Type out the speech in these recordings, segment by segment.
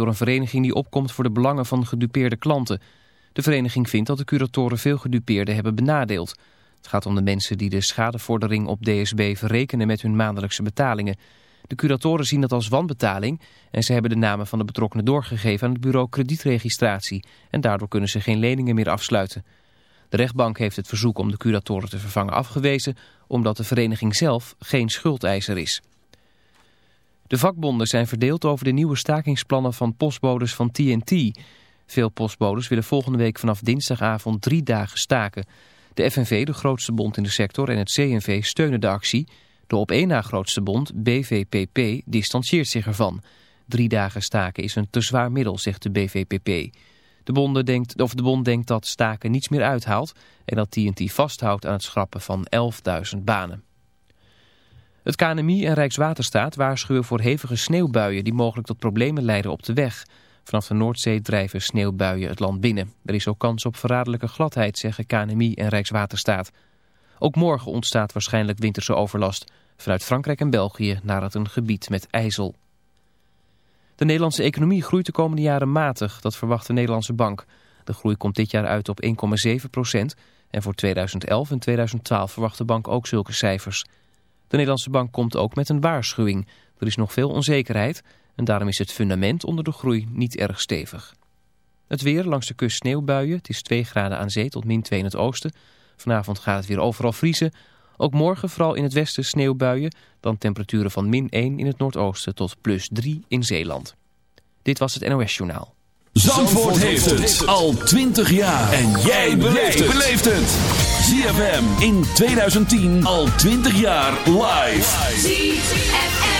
door een vereniging die opkomt voor de belangen van gedupeerde klanten. De vereniging vindt dat de curatoren veel gedupeerden hebben benadeeld. Het gaat om de mensen die de schadevordering op DSB verrekenen met hun maandelijkse betalingen. De curatoren zien dat als wanbetaling en ze hebben de namen van de betrokkenen doorgegeven aan het bureau kredietregistratie. En daardoor kunnen ze geen leningen meer afsluiten. De rechtbank heeft het verzoek om de curatoren te vervangen afgewezen omdat de vereniging zelf geen schuldeiser is. De vakbonden zijn verdeeld over de nieuwe stakingsplannen van postbodes van TNT. Veel postbodes willen volgende week vanaf dinsdagavond drie dagen staken. De FNV, de grootste bond in de sector, en het CNV steunen de actie. De op één na grootste bond, BVPP, distancieert zich ervan. Drie dagen staken is een te zwaar middel, zegt de BVPP. De, bonden denkt, of de bond denkt dat staken niets meer uithaalt... en dat TNT vasthoudt aan het schrappen van 11.000 banen. Het KNMI en Rijkswaterstaat waarschuwen voor hevige sneeuwbuien... die mogelijk tot problemen leiden op de weg... Vanaf de Noordzee drijven sneeuwbuien het land binnen. Er is ook kans op verraderlijke gladheid, zeggen KNMI en Rijkswaterstaat. Ook morgen ontstaat waarschijnlijk winterse overlast. Vanuit Frankrijk en België naar het een gebied met ijzel. De Nederlandse economie groeit de komende jaren matig, dat verwacht de Nederlandse bank. De groei komt dit jaar uit op 1,7 procent. En voor 2011 en 2012 verwacht de bank ook zulke cijfers. De Nederlandse bank komt ook met een waarschuwing. Er is nog veel onzekerheid en daarom is het fundament onder de groei niet erg stevig. Het weer langs de kust sneeuwbuien. Het is 2 graden aan zee tot min 2 in het oosten. Vanavond gaat het weer overal vriezen. Ook morgen vooral in het westen sneeuwbuien. Dan temperaturen van min 1 in het noordoosten tot plus 3 in Zeeland. Dit was het NOS Journaal. Zandvoort, heeft het al 20 jaar. En jij beleeft het. ZFM in 2010 al 20 jaar live. ZFM.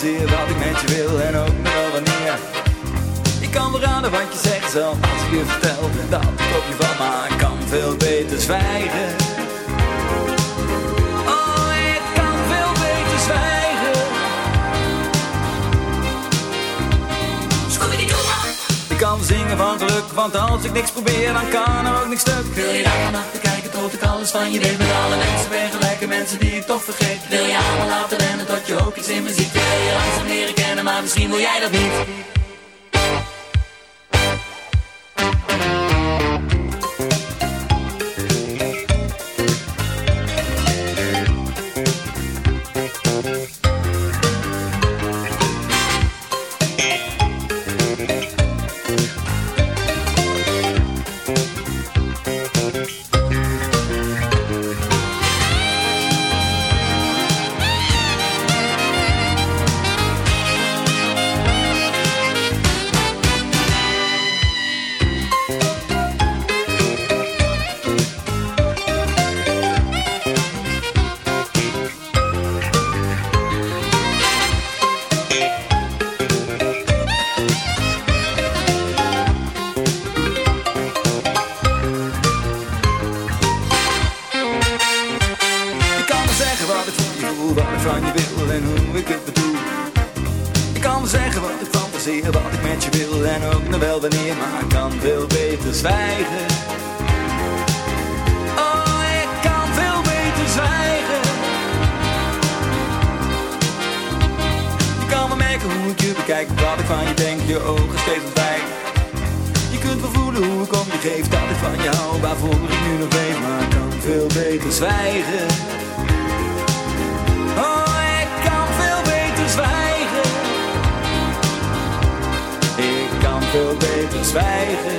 Wat ik fantaseer, wat ik met je wil en ook nog wel wanneer. Ik kan raden wat je zegt zelf als ik je vertel dat ik op je van, maar ik kan veel beter zwijgen. Oh, ik kan veel beter zwijgen. Ik kan zingen van geluk, want als ik niks probeer, dan kan er ook niks stuk. Wil je daar achter kijken tot ik alles van je weet Met alle mensen vergelijken, mensen die ik toch vergeet. Wil je allemaal laten rennen tot je ook iets in me ziet Wil je langzaam leren kennen, maar misschien wil jij dat niet Merken hoe ik je bekijk, wat ik van je denk, je ogen steeds ontwijken. Je kunt wel voelen hoe ik om je geef, dat ik van je hou, waarvoor ik nu nog leef, maar ik kan veel beter zwijgen. Oh, ik kan veel beter zwijgen. Ik kan veel beter zwijgen.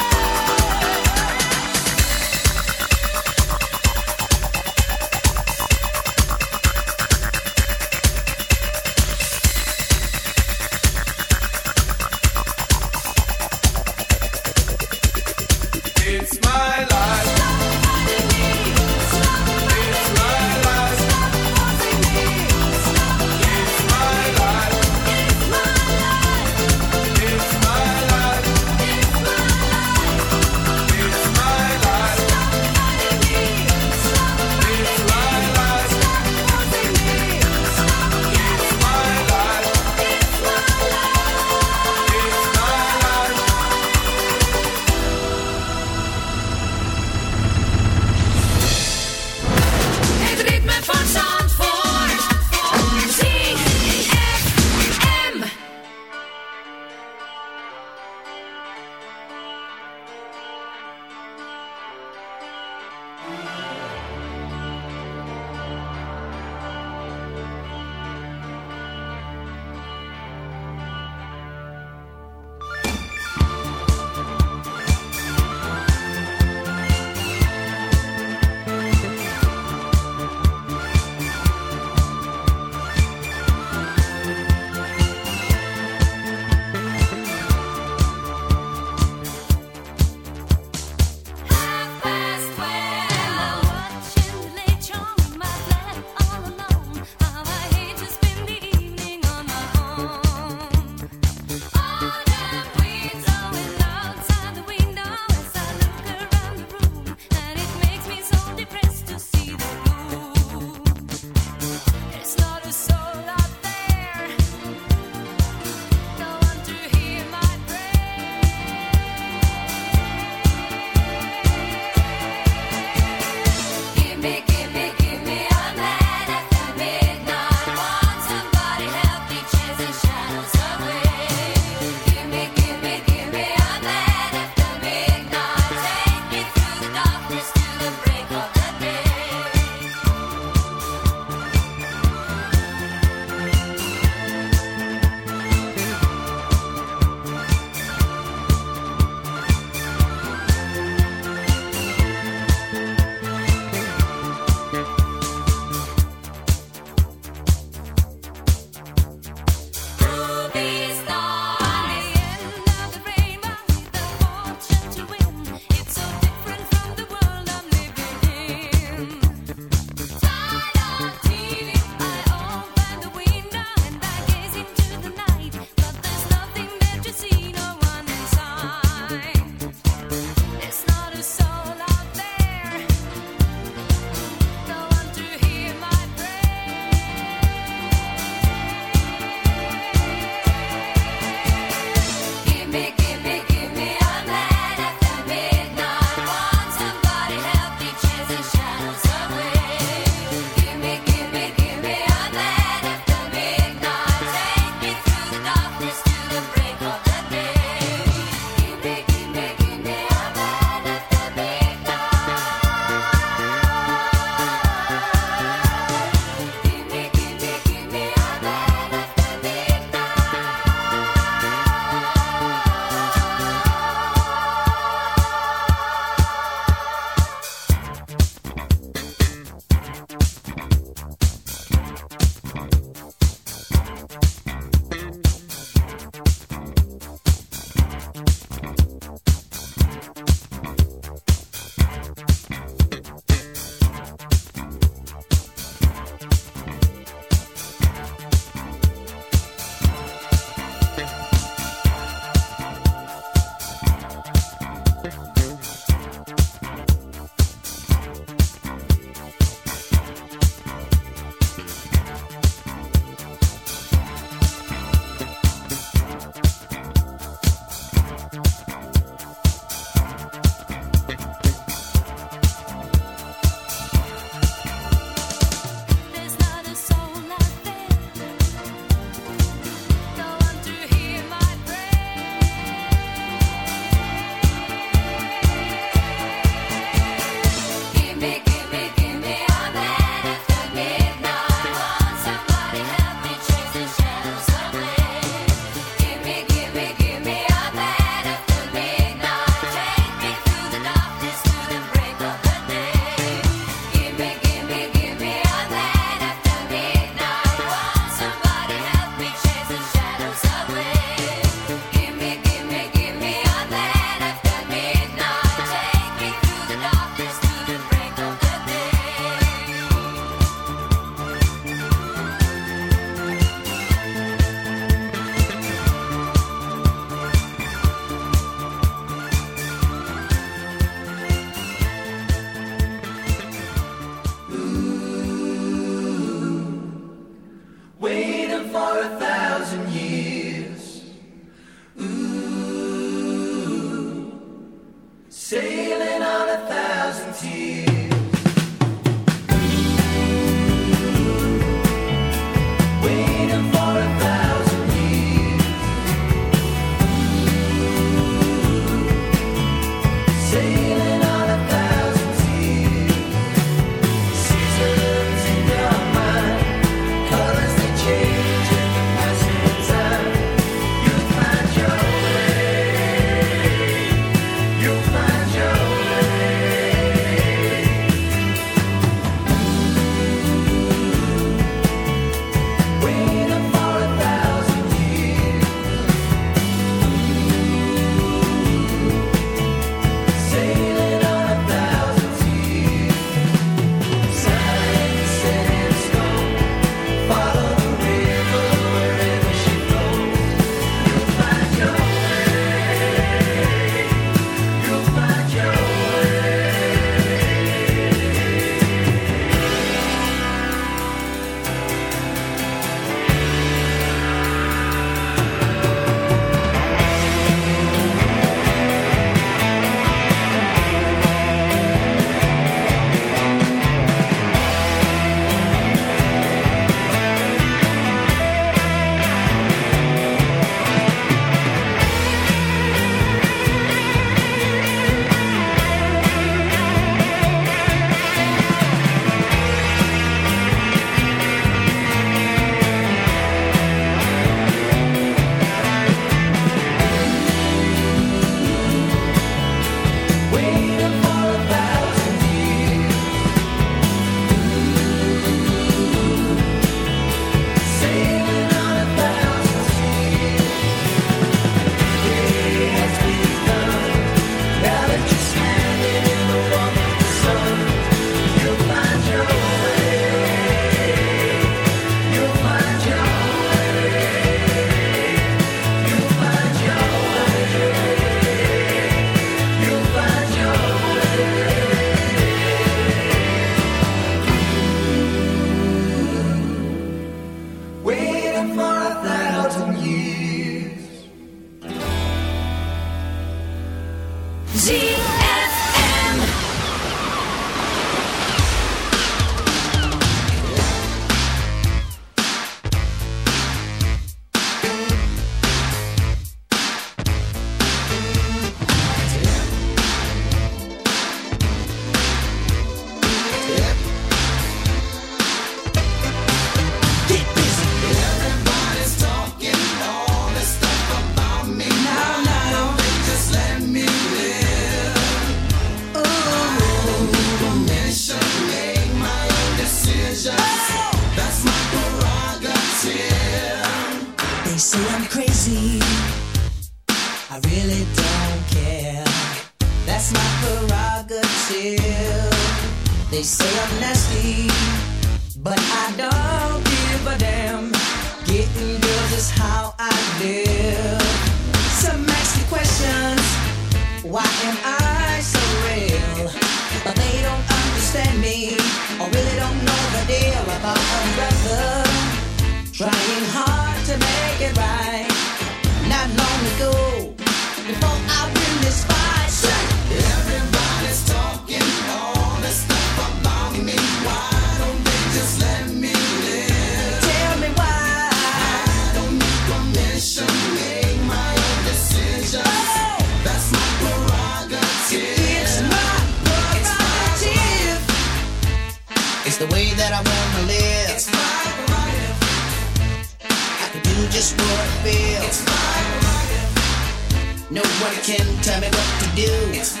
One can tell me what to do.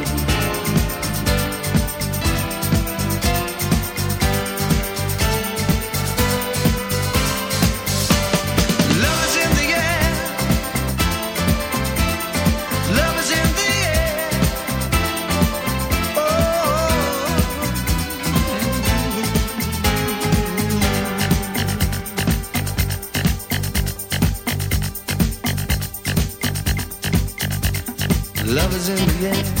yeah.